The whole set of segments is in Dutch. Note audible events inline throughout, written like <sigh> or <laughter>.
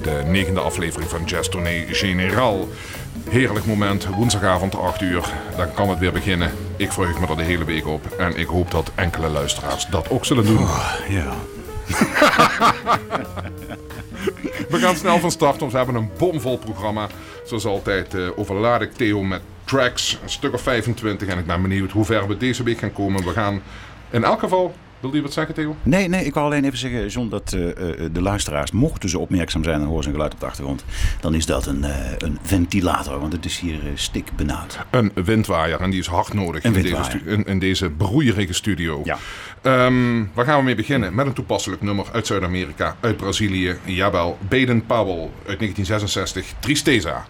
bij de negende aflevering van Jazz Tournee Generaal. Heerlijk moment, woensdagavond 8 uur. Dan kan het weer beginnen. Ik verheug me er de hele week op. En ik hoop dat enkele luisteraars dat ook zullen doen. Oh, ja. <laughs> We gaan snel van start, want we hebben een bomvol programma. Zoals altijd uh, overlaad ik Theo met tracks, een stuk of 25. En ik ben benieuwd hoe ver we deze week gaan komen. We gaan in elk geval wil je wat zeggen, Theo? Nee, nee, ik wou alleen even zeggen, John, dat uh, de luisteraars, mochten ze opmerkzaam zijn en horen ze een geluid op de achtergrond, dan is dat een, uh, een ventilator, want het is hier stik benauwd. Een windwaaier, en die is hard nodig in deze, in, in deze, broeierige studio. Ja. Um, waar gaan we mee beginnen? Met een toepasselijk nummer uit Zuid-Amerika, uit Brazilië. Jawel, Baden Powell uit 1966, Tristeza.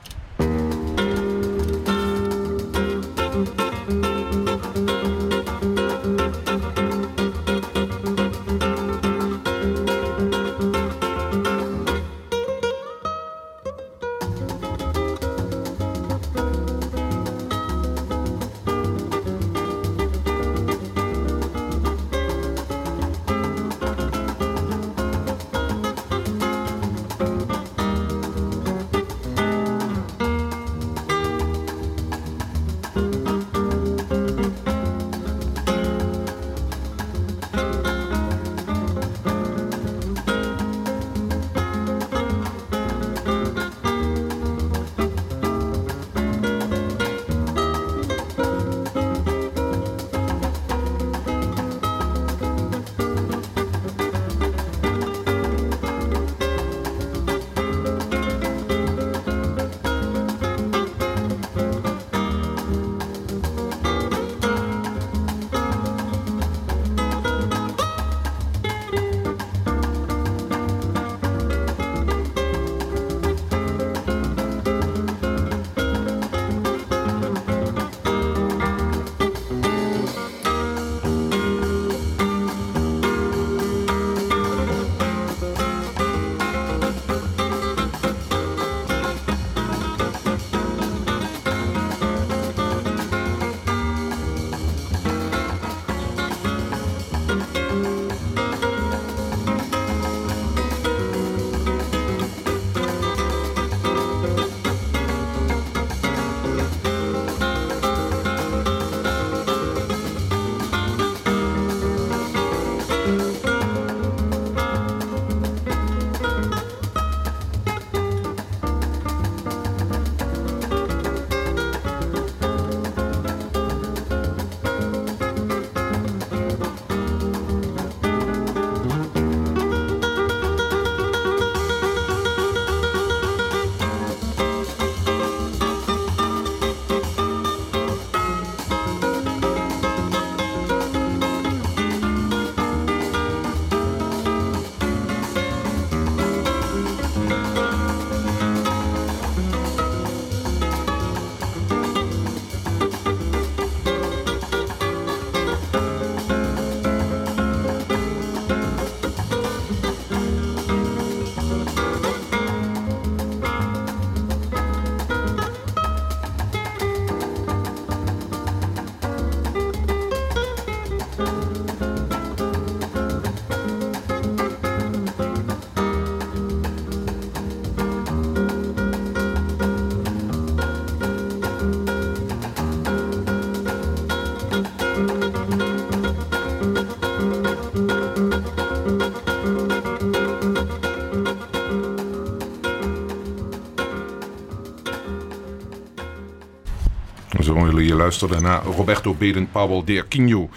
Je luisterde naar Roberto Baden Powell de Aquino.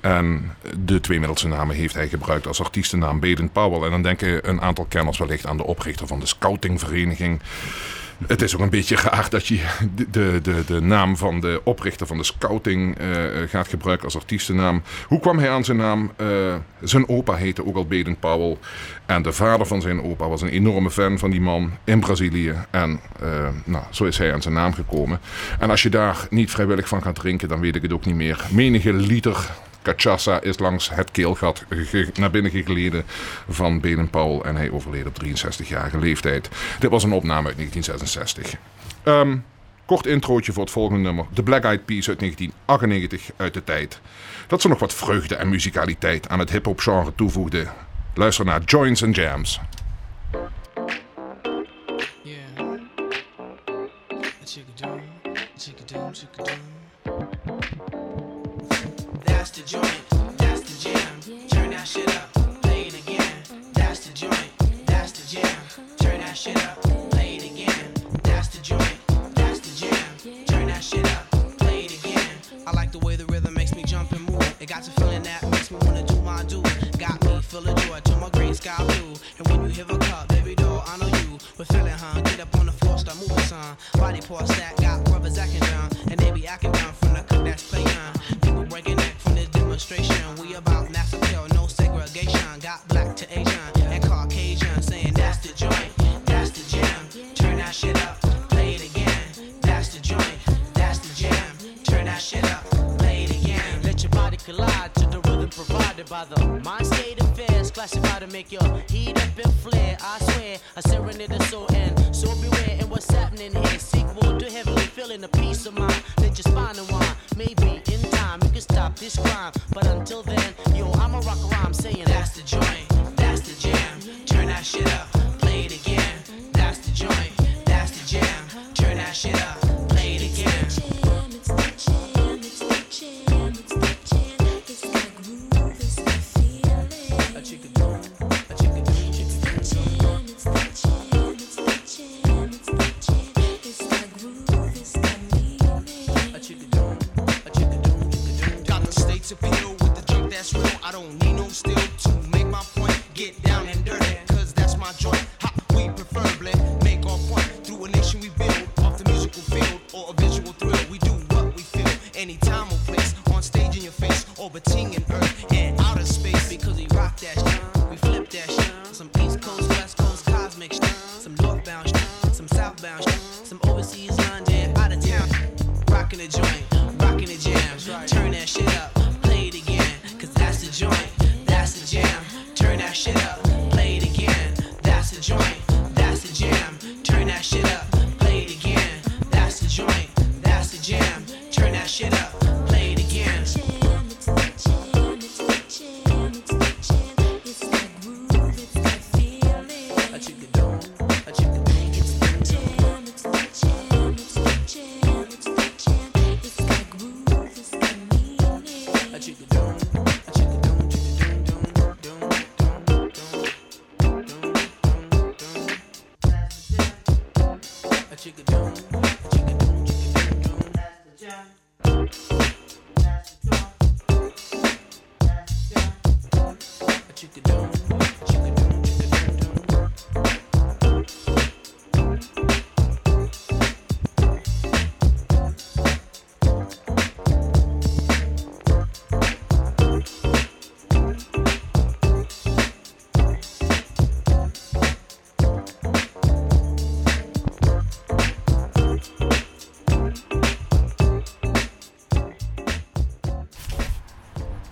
En de twee middelste namen heeft hij gebruikt als artiestennaam Baden Powell. En dan denken een aantal kenners wellicht aan de oprichter van de scoutingvereniging. Het is ook een beetje raar dat je de, de, de naam van de oprichter van de scouting uh, gaat gebruiken als artiestennaam. Hoe kwam hij aan zijn naam? Uh, zijn opa heette ook al Baden Powell. En de vader van zijn opa was een enorme fan van die man in Brazilië. En nou, zo is hij aan zijn naam gekomen. En als je daar niet vrijwillig van gaat drinken, dan weet ik het ook niet meer. Menige liter cachaça is langs het keelgat naar binnen gegleden van Benen Paul. En hij overleed op 63-jarige leeftijd. Dit was een opname uit 1966. Um, kort introotje voor het volgende nummer. The Black Eyed Peas uit 1998 uit de tijd. Dat ze nog wat vreugde en muzikaliteit aan het hip-hop genre toevoegde. Luister naar Joints and Jams.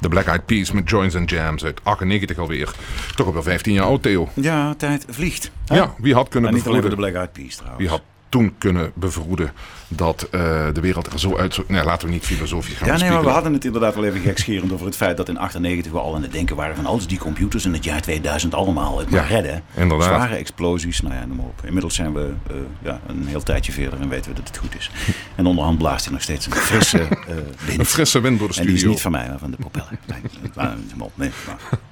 De Black Eyed Peas met Joints and Jams uit 98 alweer. Toch alweer 15 jaar oud, Theo. Ja, tijd vliegt. hè? Ja, wie had kunnen En niet alleen voor bevroeden... de Black Eyed Peas trouwens. Wie had toen kunnen bevroeden dat eh, de wereld er zo uit. Nee, laten we niet filosofisch gaan Ja, nee, maar we hadden het inderdaad wel even gekscherend over het feit dat in 98 we al aan het denken waren van als die computers in het jaar 2000 allemaal het maar redden. inderdaad. Zware explosies, nou ja, noem maar op. Inmiddels zijn we eh, ja, een heel tijdje verder en weten we dat het goed is. <laughs> En onderhand blaast hij nog steeds een frisse eh <laughs> wind. Een frisse wind door de En die is niet van mij, maar van de propeller. Nee, maar, maar, nee,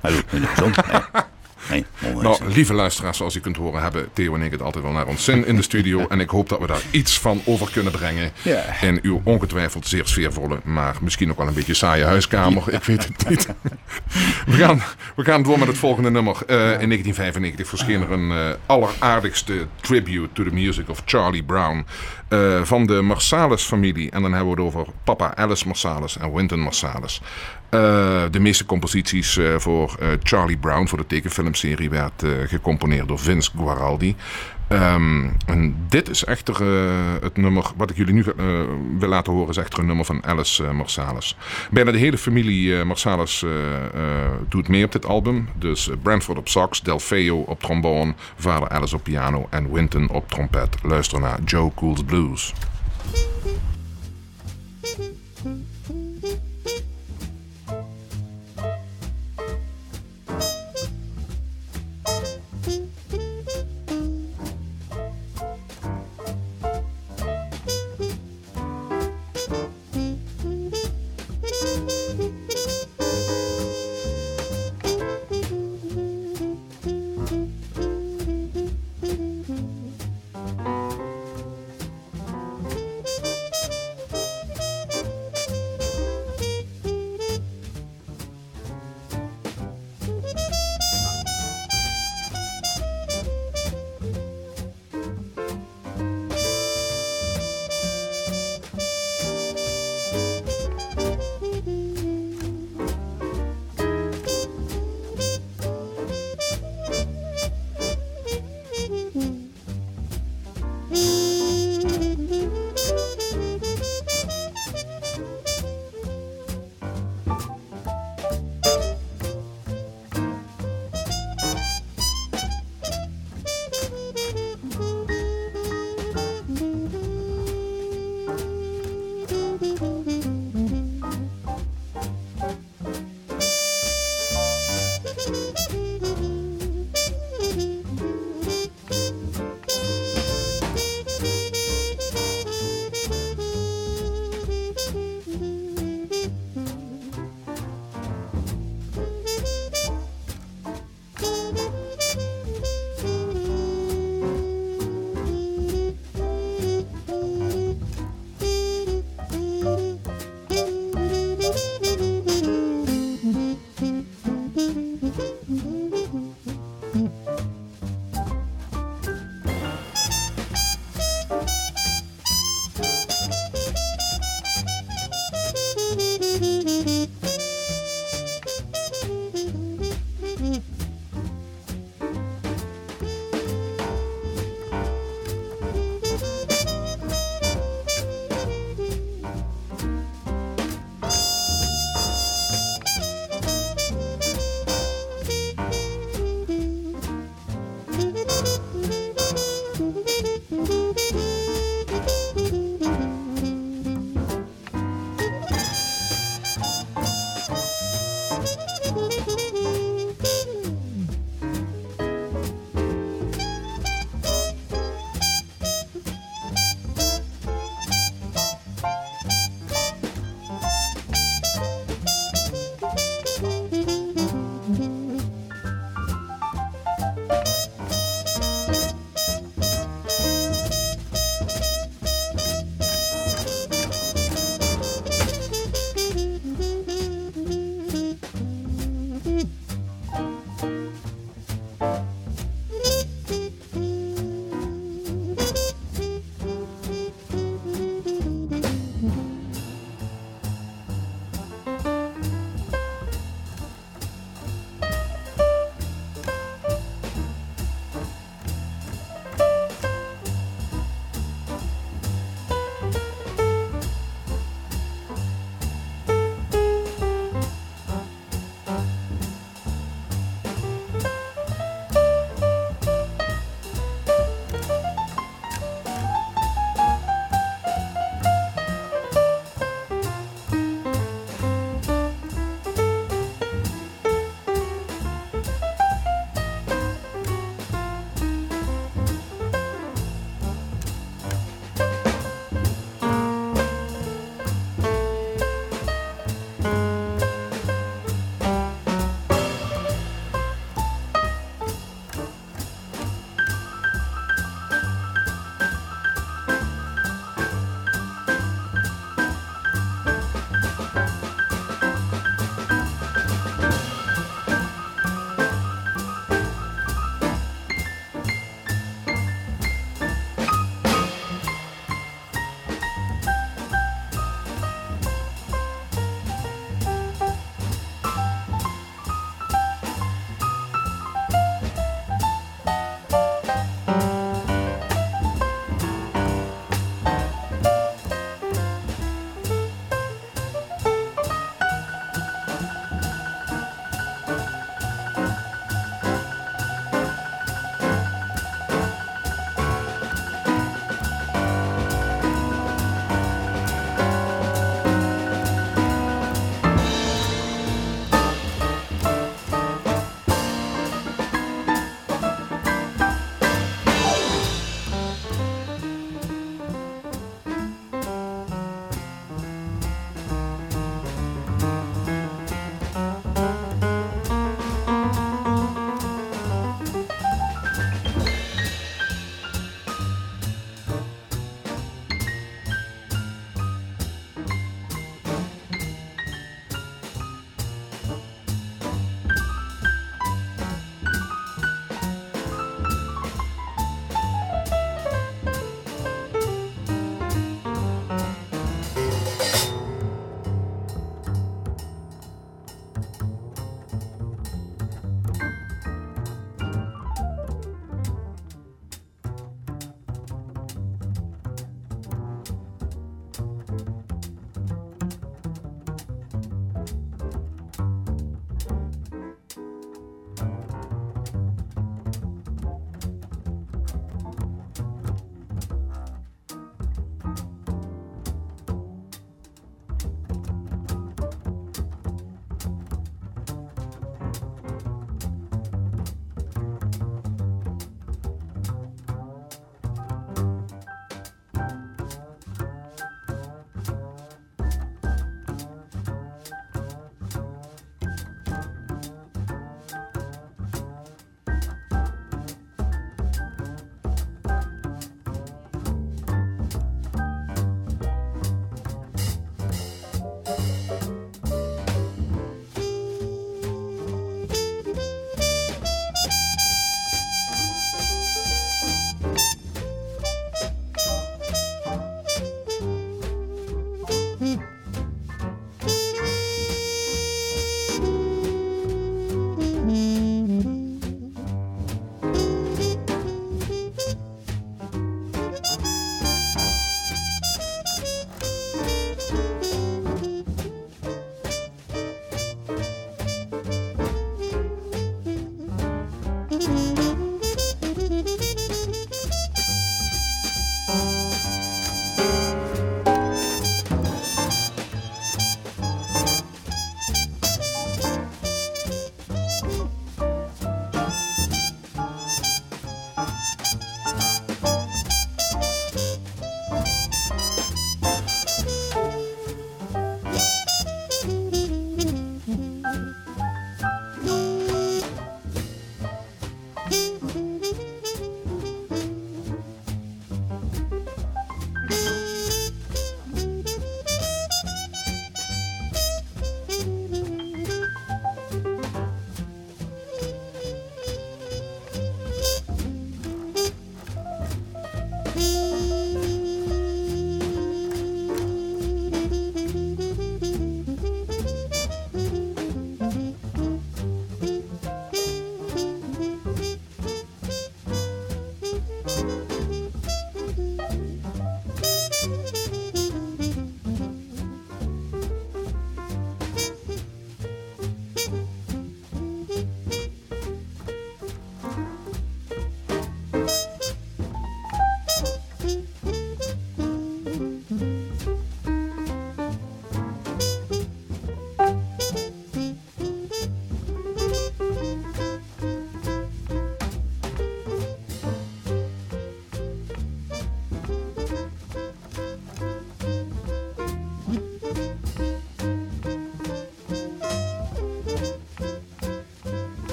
maar, zo, nee. Nou, lieve luisteraars, zoals u kunt horen, hebben Theo en ik het altijd wel naar ons zin in de studio. <laughs> En ik hoop dat we daar iets van over kunnen brengen. Ja. In uw ongetwijfeld zeer sfeervolle, maar misschien ook wel een beetje saaie huiskamer. Ik weet het niet. <laughs> We gaan, we gaan door met het volgende nummer. Eh, in 1995 verscheen er een eh, alleraardigste tribute to the music of Charlie Brown. Eh, van de Marsalis-familie. En dan hebben we het over papa Alice Marsalis en Wynton Marsalis. Eh, de meeste composities eh, voor Charlie Brown, voor de tekenfilmserie, werd gecomponeerd door Vince Guaraldi. Ehm, en dit is echter eh, het nummer, wat ik jullie nu eh, wil laten horen, is echter een nummer van Alice eh, Marsalis. Bijna de hele familie Marsalis doet mee op dit album. Dus Brentford op sax, Delfeo op trombone, vader Alice op piano en Wynton op trompet. Luister naar Joe Cool's Blues.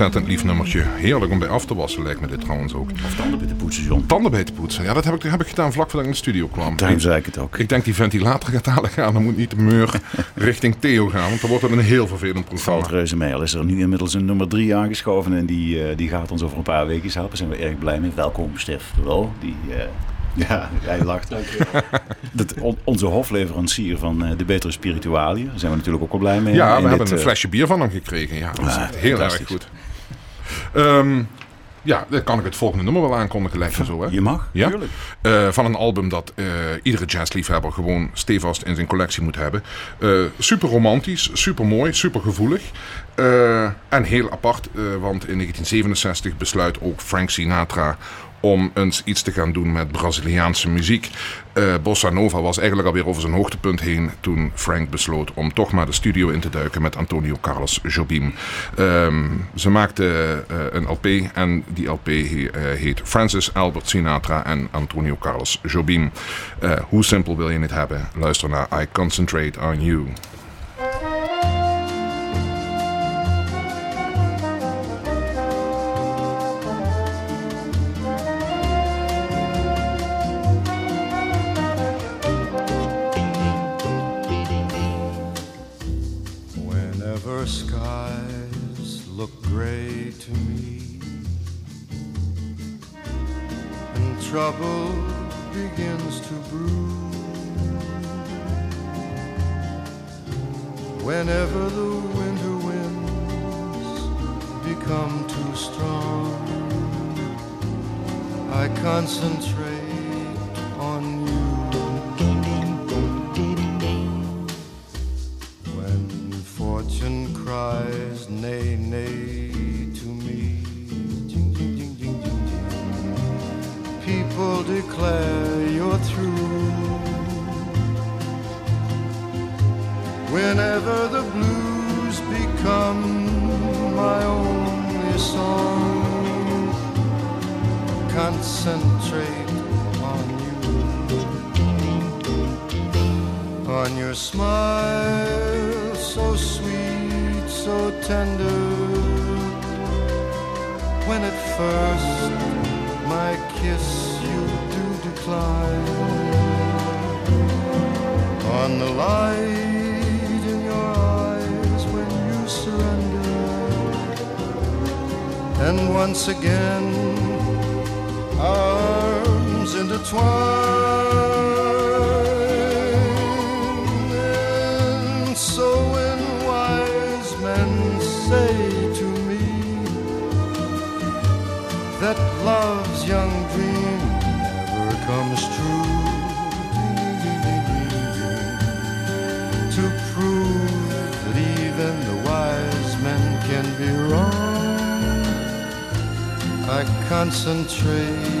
Ontzettend lief nummertje. Heerlijk om bij af te wassen lijkt me dit trouwens ook. Of tanden bij te poetsen, John. Tanden bij te poetsen. Ja, dat heb ik, heb ik gedaan vlak voordat ik in de studio kwam. Daarom zei ik het ook. Ik denk die ventilator gaat dadelijk gaan. Dan moet niet de meur <laughs> richting Theo gaan. Want dan wordt het een heel vervelend programma. Valt reuze mee. Al is er nu inmiddels een nummer 3 aangeschoven en die, eh, die gaat ons over een paar weken helpen. Daar zijn we erg blij mee. Welkom, Stef Lo. Die, eh, <laughs> ja, hij lacht. Dat, on- onze hofleverancier van eh, de betere spiritualiën. Daar zijn we natuurlijk ook wel blij mee. Ja, we hebben dit, een eh, flesje bier van hem gekregen. Ja, dat is Ah, echt heel erg goed. Ehm, ja, dan kan ik het volgende nummer wel aankondigen. Lijkt me zo, hè? Je mag, Ja? tuurlijk. Eh, van een album dat eh, iedere jazzliefhebber gewoon stevast in zijn collectie moet hebben. Eh, super romantisch, super mooi, super gevoelig. En heel apart, want in 1967 besluit ook Frank Sinatra om eens iets te gaan doen met Braziliaanse muziek. Eh, Bossa Nova was eigenlijk alweer over zijn hoogtepunt heen toen Frank besloot om toch maar de studio in te duiken met Antonio Carlos Jobim. Ehm, ze maakte eh, een LP en die LP eh, heet Francis Albert Sinatra en Antonio Carlos Jobim. Hoe simpel wil je het hebben? Luister naar I Concentrate on You. Trouble begins to brew, whenever the winter winds become too strong, I concentrate on you. When fortune cries declare you're through. Whenever the blues become my only song, concentrate on you on your smile, so sweet, so tender. When at first my kiss on the light in your eyes when you surrender, and once again arms intertwine. And so when wise men say to me that love's young concentrate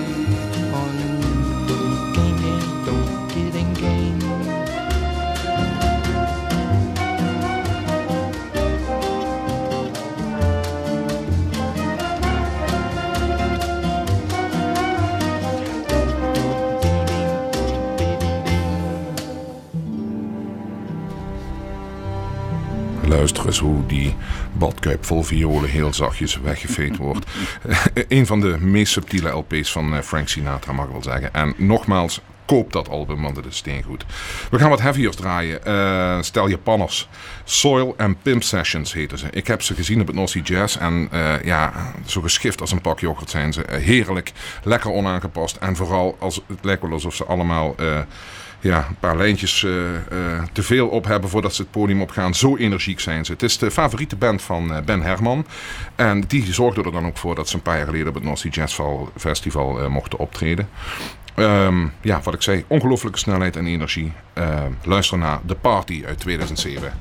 Luister eens hoe die badkuip vol violen heel zachtjes weggeveed wordt. <laughs> een van de meest subtiele LP's van eh, Frank Sinatra, mag ik wel zeggen. En nogmaals, koop dat album, want het is steengoed. We gaan wat heaviers draaien. Eh, stel Japanners. Soil and Pimp Sessions heten ze. Ik heb ze gezien op het Sea Jazz. En eh, ja, zo geschift als een pak yoghurt zijn ze. Heerlijk, lekker onaangepast. En vooral, als, het lijkt wel alsof ze allemaal... ja, een paar lijntjes eh, eh, te veel op hebben voordat ze het podium opgaan. Zo energiek zijn ze. Het is de favoriete band van eh, Ben Herman. En die zorgde er dan ook voor dat ze een paar jaar geleden op het North Sea Jazz Festival mochten optreden. Ehm, ja, wat ik zei, ongelooflijke snelheid en energie. Ehm, luister naar The Party uit 2007.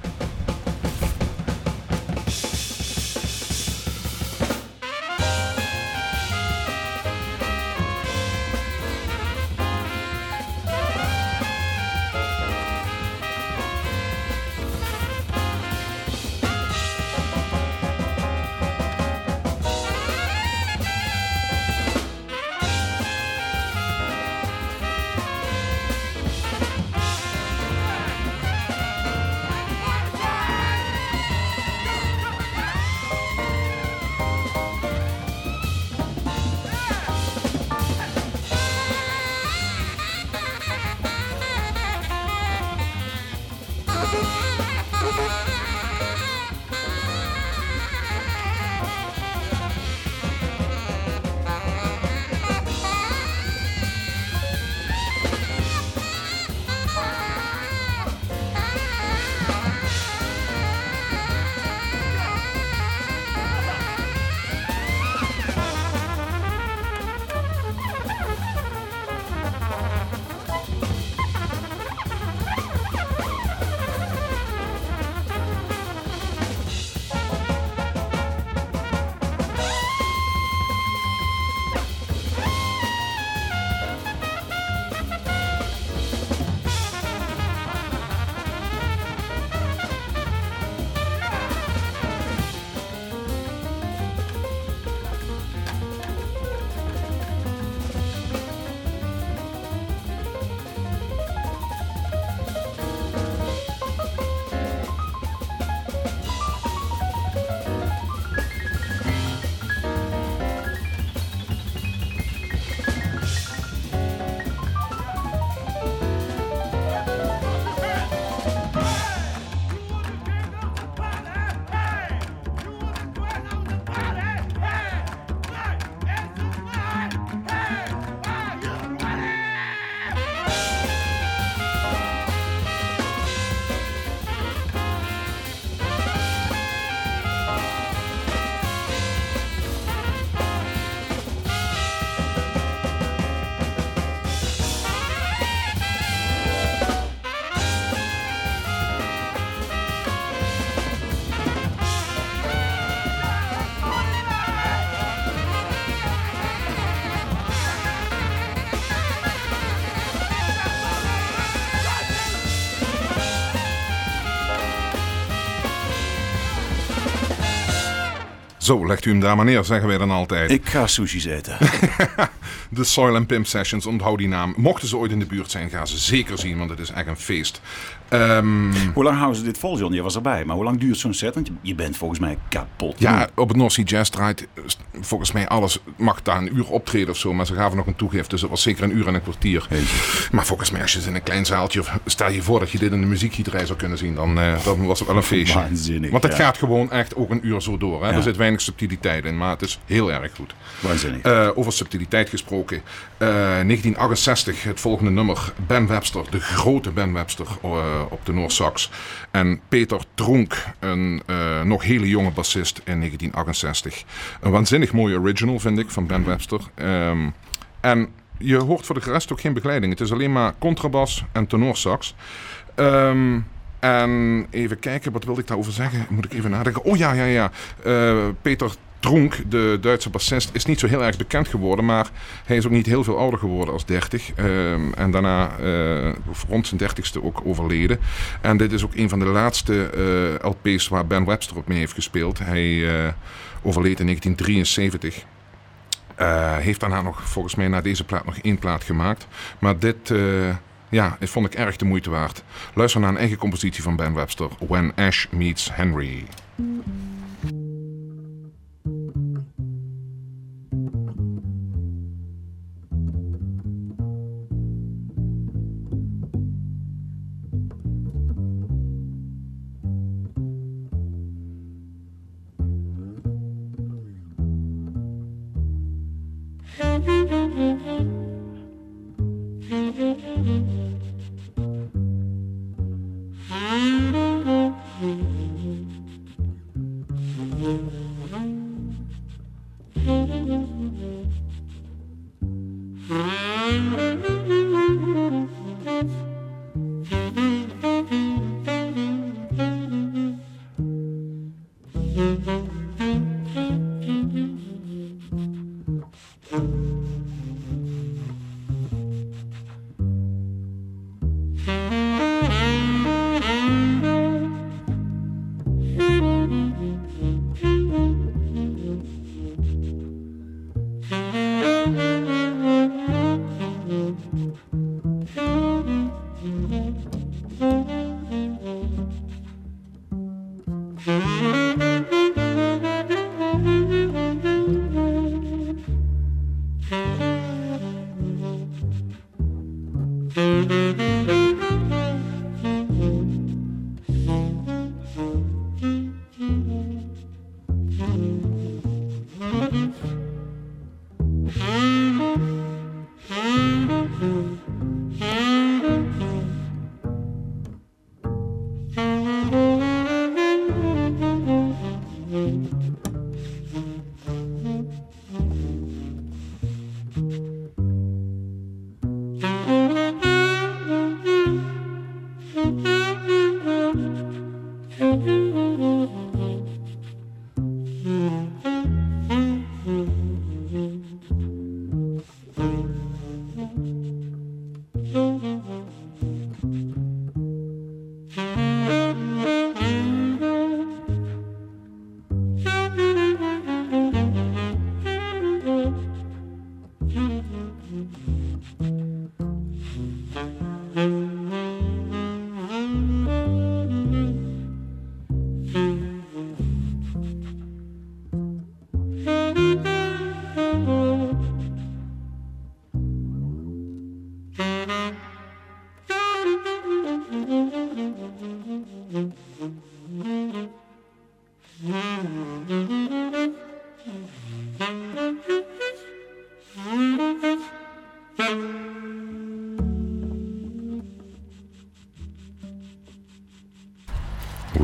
Zo, legt u hem daar maar neer, zeggen wij dan altijd. Ik ga sushi's eten. <laughs> De Soil and Pimp Sessions, onthoud die naam. Mochten ze ooit in de buurt zijn, ga ze zeker zien, want het is echt een feest. Ehm, hoe lang houden ze dit vol, John? Je was erbij. Maar hoe lang duurt zo'n set? Want je, bent volgens mij kapot. ja, op het North Sea Jazz draait eh, volgens mij alles, mag daar een uur optreden of zo, maar ze gaven nog een toegift, dus het was zeker een uur en een kwartier. Maar volgens mij, als je het in een klein zaaltje, of stel je voor dat je dit in de muziekgieterij zou kunnen zien, dan, eh, dan was het wel een feestje. Waanzinnig, Want het ja. gaat gewoon echt ook een uur zo door. Hè? Ja. Er zit weinig subtiliteit in, maar het is heel erg goed. Waanzinnig. Eh, over subtiliteit gesproken. Eh, 1968, het volgende nummer. Ben Webster, de grote Ben Webster eh, op de Noorsax. En Peter Tronk, een eh, nog hele jonge bassist in 1968. Een waanzinnig mooie original, vind ik, van Ben Webster. Ehm, en je hoort voor de rest ook geen begeleiding. Het is alleen maar contrabas en tenorsax. Ehm, en even kijken, wat wilde ik daarover zeggen? Moet ik even nadenken. Oh ja, ja, ja. Eh, Peter Tronk, de Duitse bassist, is niet zo heel erg bekend geworden. Maar hij is ook niet heel veel ouder geworden als 30. Ehm, en daarna eh, rond zijn 30ste ook overleden. En dit is ook een van de laatste eh, LP's waar Ben Webster op mee heeft gespeeld. Hij eh, overleed in 1973. Eh, heeft daarna nog, volgens mij, na deze plaat nog één plaat gemaakt. Maar dit, ja, dit vond ik erg de moeite waard. Luister naar een eigen compositie van Ben Webster. When Ash Meets Henry.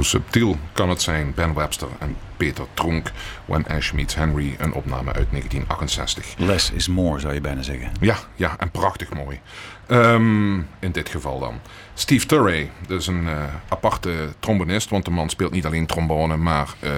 Subtiel kan het zijn? Ben Webster en Peter Tronk. When Ash Meets Henry, een opname uit 1968. Less is more, zou je bijna zeggen. Ja, ja, en prachtig mooi. Ehm, in dit geval dan. Steve Turray, dat is een eh, aparte trombonist, want de man speelt niet alleen trombone, maar eh,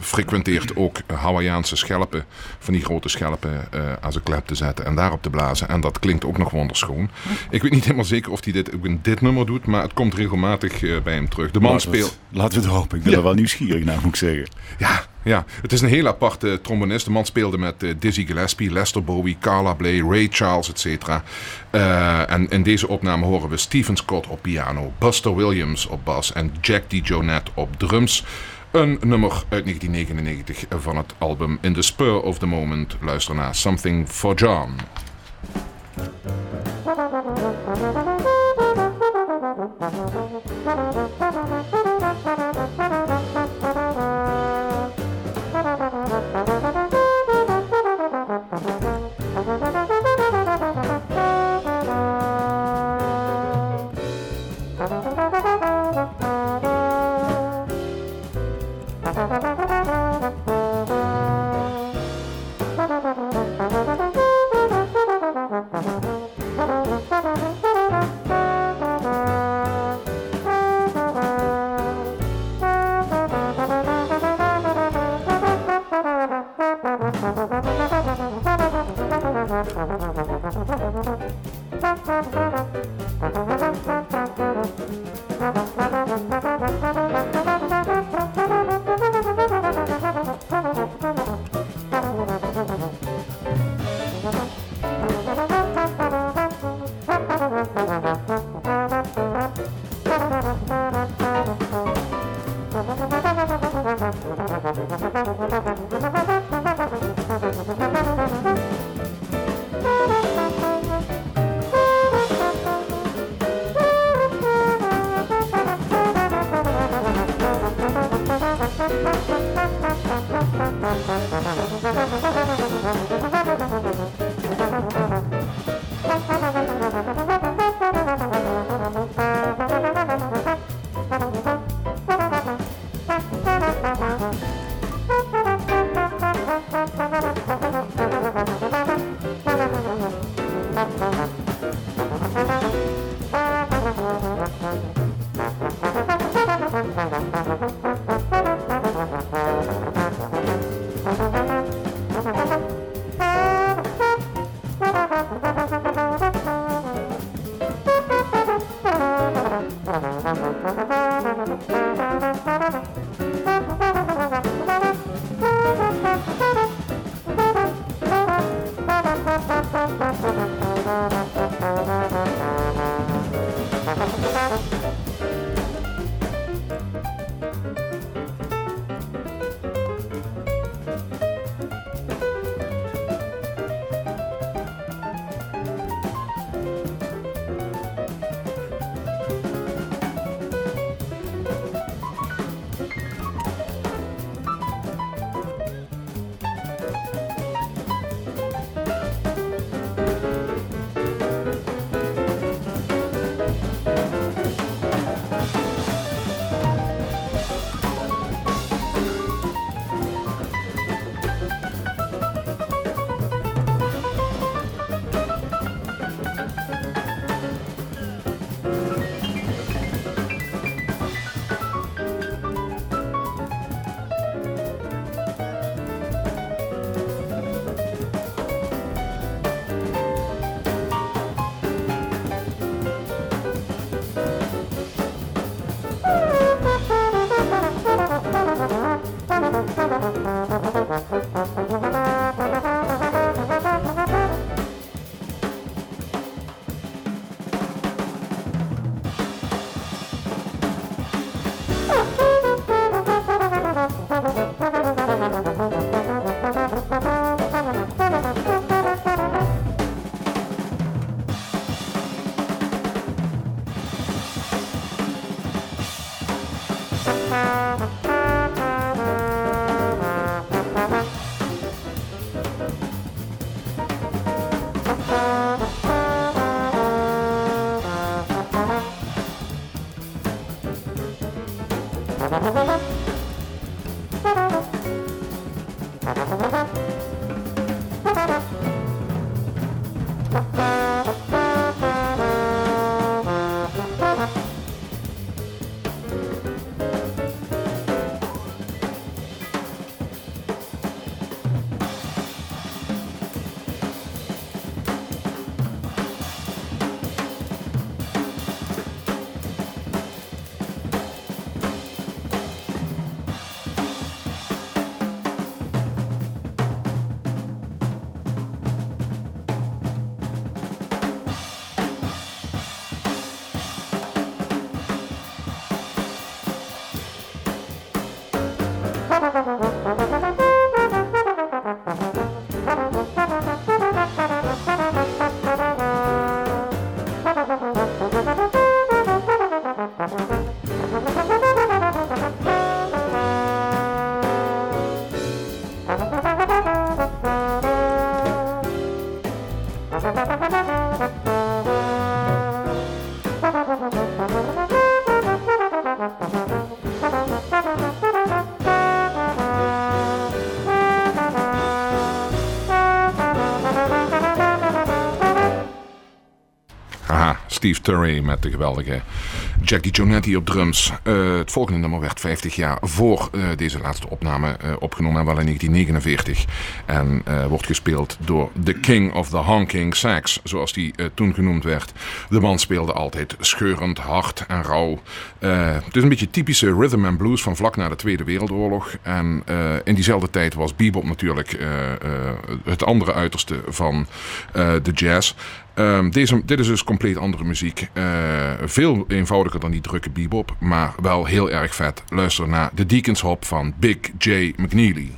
frequenteert <clears throat> ook Hawaïaanse schelpen, van die grote schelpen eh, aan zijn klep te zetten en daarop te blazen. En dat klinkt ook nog wonderschoon. Ik weet niet helemaal zeker of hij dit ook in dit nummer doet, maar het komt regelmatig bij hem terug. De man Laten we het- speelt... Laten we het hopen. Ik ben Ja. er wel nieuwsgierig naar, moet ik zeggen. Ja, Ja, het is een heel aparte trombonist. De man speelde met eh, Dizzy Gillespie, Lester Bowie, Carla Bley, Ray Charles, etc. Eh, en in deze opname horen we Stephen Scott op piano, Buster Williams op bas en Jack DeJohnette op drums. Een nummer uit 1999 van het album In the Spur of the Moment. Luister naar Something for John. Thank. Steve Turray met de geweldige Jackie Jonetti op drums. Eh, het volgende nummer werd 50 jaar voor eh, deze laatste opname eh, opgenomen, en wel in 1949. En wordt gespeeld door The King of the Honking Sax, zoals die toen genoemd werd. De man speelde altijd scheurend, hard en rauw. Het is een beetje typische rhythm and blues van vlak na de Tweede Wereldoorlog. En in diezelfde tijd was bebop natuurlijk het andere uiterste van de jazz. Ehm, deze, dit is dus compleet andere muziek. Eh, veel eenvoudiger dan die drukke bebop, maar wel heel erg vet. Luister naar The Deacon's Hop van Big J. McNeely.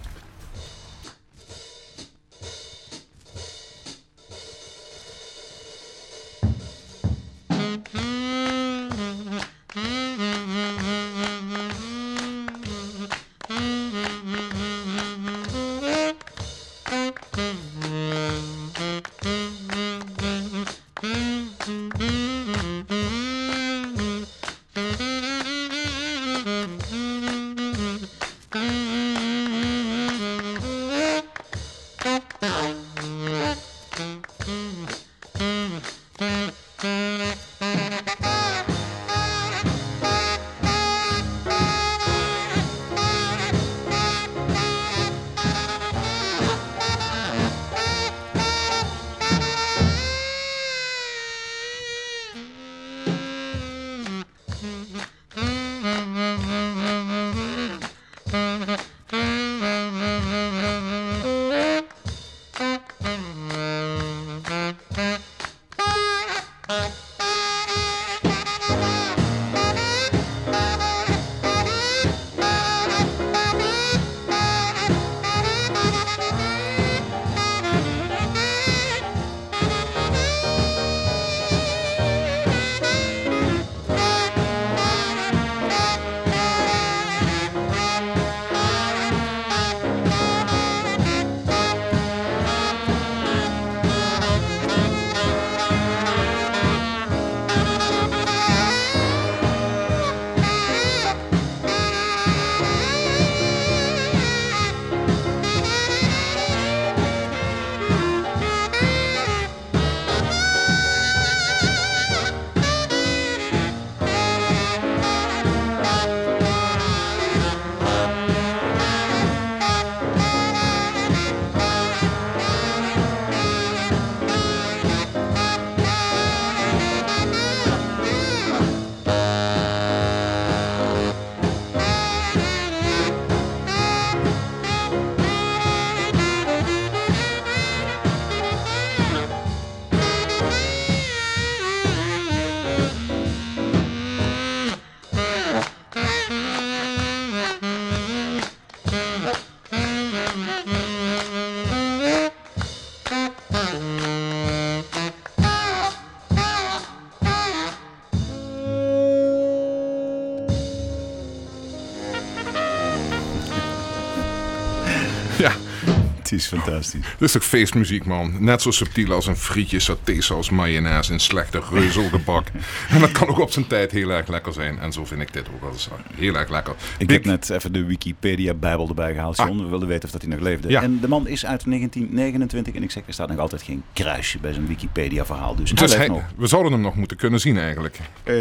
Fantastisch. <laughs> dit is toch feestmuziek, man. Net zo subtiel als een frietje, satésaus, mayonaise en slechte reuzelgebak. <laughs> en dat kan ook op zijn tijd heel erg lekker zijn. En zo vind ik dit ook wel eens heel erg lekker. Ik Big- heb net even de Wikipedia-bijbel erbij gehaald, John. We wilden weten of dat hij nog leefde. Ja. En de man is uit 1929 en ik zeg, er staat nog altijd geen kruisje bij zijn Wikipedia-verhaal. Dus, Dus hij- nog. we zouden hem nog moeten kunnen zien eigenlijk. Eh,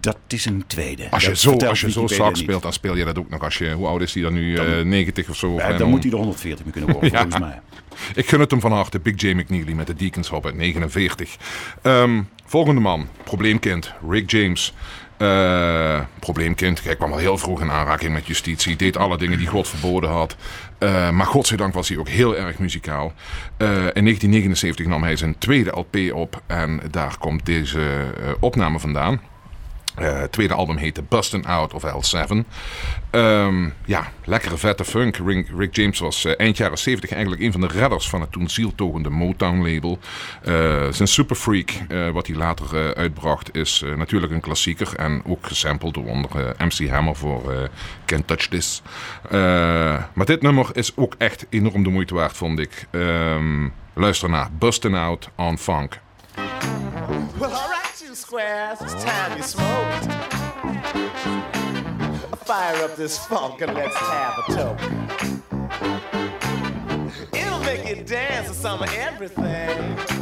dat is een tweede. Als je Dat zo, als je zo Wikipedia niet. speelt, dan speel je dat ook nog als je... Hoe oud is hij dan nu? Dan- Eh, 90 of zo? Ja, dan dan- moet hij er 140 mee kunnen worden, <laughs> Ja. Volgens mij. Ik gun het hem van harte. Big J. McNeely met de Deacons Hop uit 49. Ehm, volgende man. Probleemkind. Rick James. Eh, probleemkind. Hij kwam al heel vroeg in aanraking met justitie. Deed alle dingen die God verboden had. Eh, maar godzijdank was hij ook heel erg muzikaal. Eh, in 1979 nam hij zijn tweede LP op. En daar komt deze opname vandaan. Eh, tweede album heette Bustin' Out of L7. Um, ehm, ja, lekkere vette funk. Rick, James was eh, eind jaren 70 eigenlijk een van de redders van het toen zieltogende Motown-label. Uh, eh, zijn Super Freak, wat hij later uitbracht, is natuurlijk een klassieker. En ook gesampled door onder MC Hammer voor Can't Touch This. maar dit nummer is ook echt enorm de moeite waard, vond ik. Ehm, luister naar Bustin' Out on Funk. Well, squares, it's time you smoked. Fire up this funk and let's have a toke. It'll make you dance to some of everything.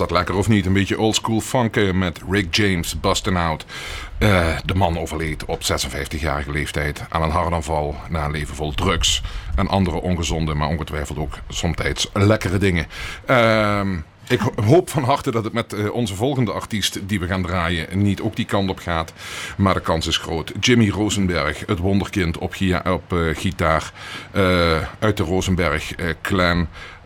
Dat lekker of niet? Een beetje oldschool funken met Rick James, Bustin' Out. Eh, de man overleed op 56-jarige leeftijd aan een hartaanval na een leven vol drugs en andere ongezonde, maar ongetwijfeld ook somtijds lekkere dingen. Ehm, ik ho- hoop van harte dat het met eh, onze volgende artiest die we gaan draaien niet ook die kant op gaat. Maar de kans is groot. Jimmy Rosenberg, het wonderkind op, op eh, gitaar eh, uit de Rosenberg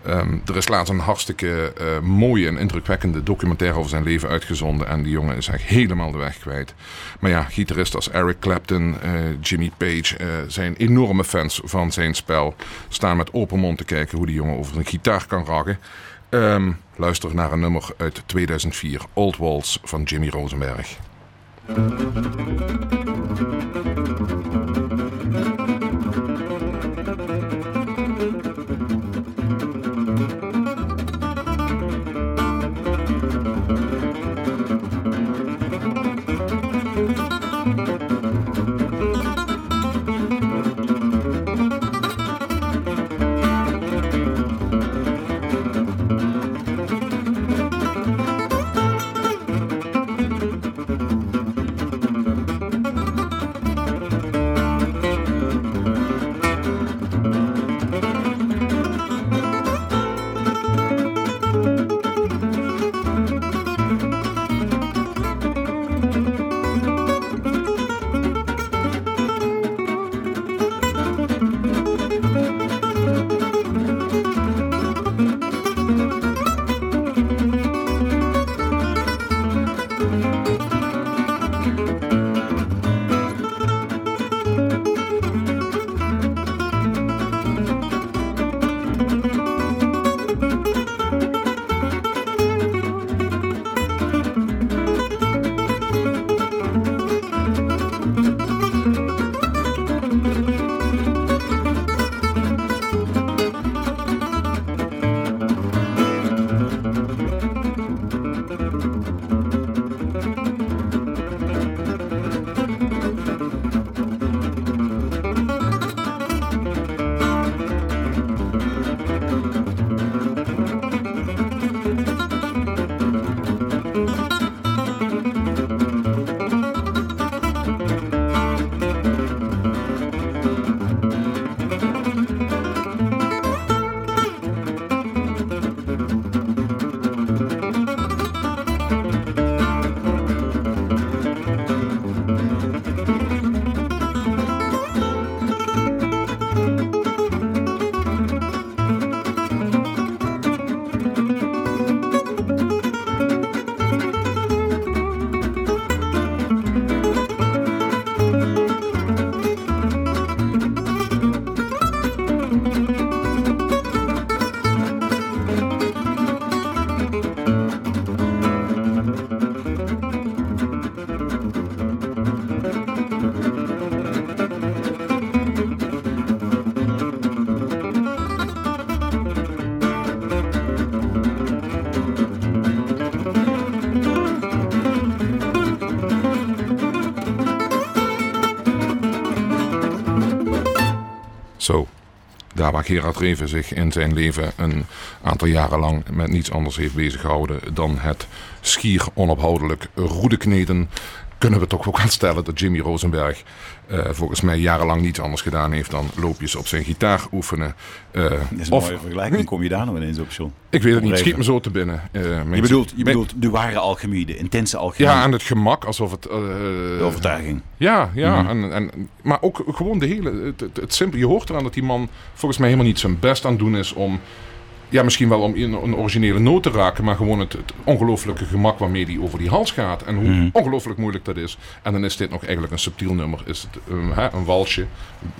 eh. Ehm, er is laatst een hartstikke eh, mooie en indrukwekkende documentaire over zijn leven uitgezonden. En die jongen is echt helemaal de weg kwijt. Maar ja, gitaristen als Eric Clapton, eh, Jimmy Page eh, zijn enorme fans van zijn spel. Staan met open mond te kijken hoe die jongen over zijn gitaar kan raken. Ehm, luister naar een nummer uit 2004, Old Walls van Jimmy Rosenberg. daar waar Gerard Reven zich in zijn leven een aantal jaren lang met niets anders heeft bezig gehouden dan het schier onophoudelijk roedekneden, kunnen we toch ook aan stellen dat Jimmy Rosenberg eh, volgens mij jarenlang niets anders gedaan heeft dan loopjes op zijn gitaar oefenen. Eh, Dat is een of, mooie vergelijking. Kom je daar nou ineens op, John? ik weet het niet, schiet me zo te binnen. Eh, Je bedoelt, je bedoelt de ware alchemie, de intense alchemie. Ja, en het gemak, alsof het... de overtuiging. Ja, ja. Mhm. En, en, maar ook gewoon de hele. Het, het, het simpele. Je hoort eraan dat die man volgens mij helemaal niet zijn best aan het doen is om. Ja, misschien wel om in een originele noot te raken, maar gewoon het, het ongelooflijke gemak waarmee die over die hals gaat. En hoe Mhm. ongelooflijk moeilijk dat is. En dan is dit nog eigenlijk een subtiel nummer. Is het um, hè, een walsje,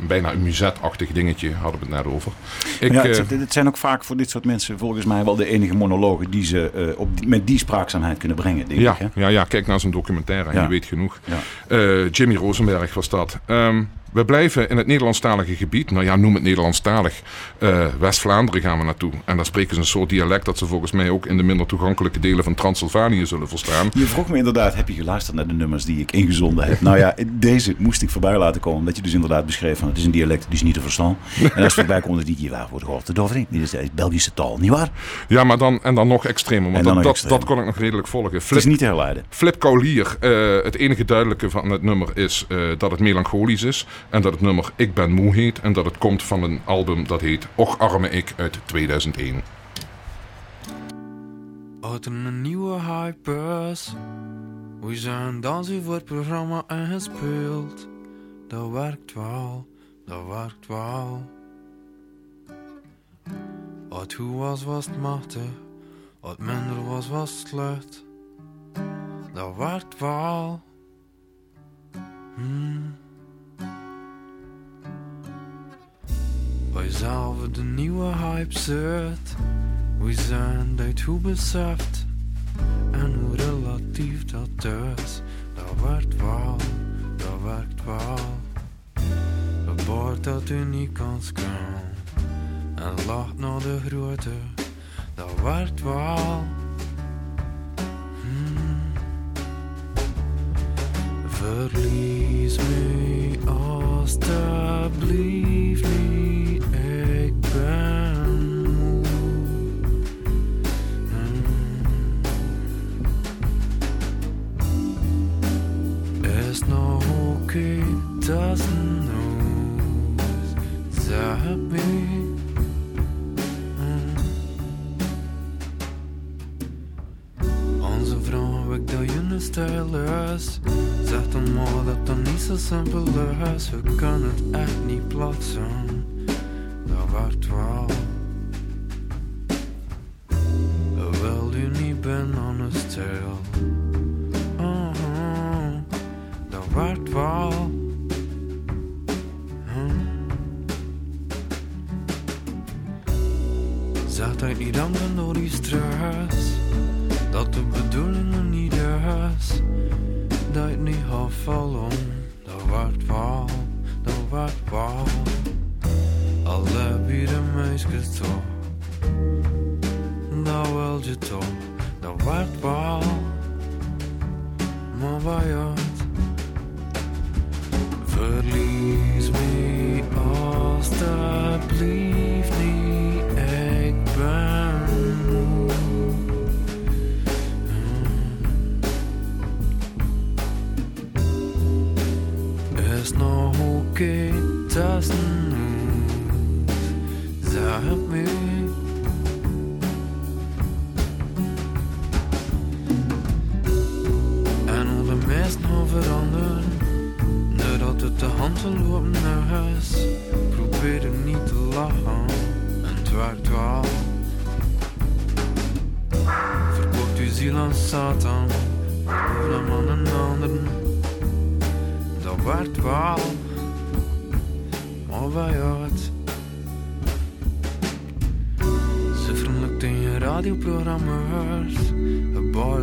bijna een muzetachtig dingetje, hadden we het net over. Ik, ja, eh, het, het zijn ook vaak voor dit soort mensen volgens mij wel de enige monologen die ze eh, op die- met die spraakzaamheid kunnen brengen, denk ja, ik. Hè? ja, ja, kijk naar zijn documentaire en Ja. je weet genoeg. Ja. Eh, Jimmy Rosenberg was dat. Ehm, We blijven in het Nederlandstalige gebied. Nou ja, noem het Nederlandstalig. Eh, West-Vlaanderen gaan we naartoe. En daar spreken ze een soort dialect dat ze volgens mij ook in de minder toegankelijke delen van Transylvanië zullen verstaan. Je vroeg me inderdaad, heb je geluisterd naar de nummers die ik ingezonden heb? Nou ja, deze moest ik voorbij laten komen. Omdat je dus inderdaad beschreef van het is een dialect, die is niet te verstaan. En als voorbij komt, dan denk je, waar wordt gehoord? De? Dit is de Belgische taal, nietwaar? Ja, maar dan, en dan nog extremer. Want dat, nog dat, extremer. dat kon ik nog redelijk volgen. Het is Flip, niet te herleiden. Flip Kaulier, eh, het enige duidelijke van het nummer is eh, dat het melancholisch is. En dat het nummer Ik ben moe heet. En dat het komt van een album dat heet Och arme ik uit 2001. Uit een nieuwe hypers. We zijn dansen voor het programma ingespeeld. Dat werkt wel, dat werkt wel. Uit hoe was was het machtig, uit minder was was het slecht. Dat werkt wel. Hmm. Wij zelf de nieuwe hype zit. We zijn dat hoe beseft en hoe relatief dat is. Dat werkt wel, dat werkt wel. Het bord dat u niet kan staan en lacht naar de grote. Dat werkt wel. Hmm. Verlies me alstublieft niet, Is nog oké, doesn't me. Onze vrouw ik dat je een stijl is. Zeg dan maar dat dat niet zo simpel is. We kunnen het echt niet plaatsen.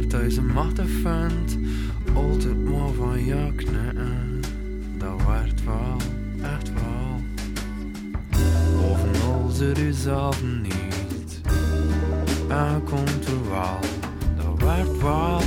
Een machtig vindt. Altijd maar van je knippen. Dat werkt wel, echt wel. Bovenal ze u zelf niet. En komt er wel, dat werkt wel.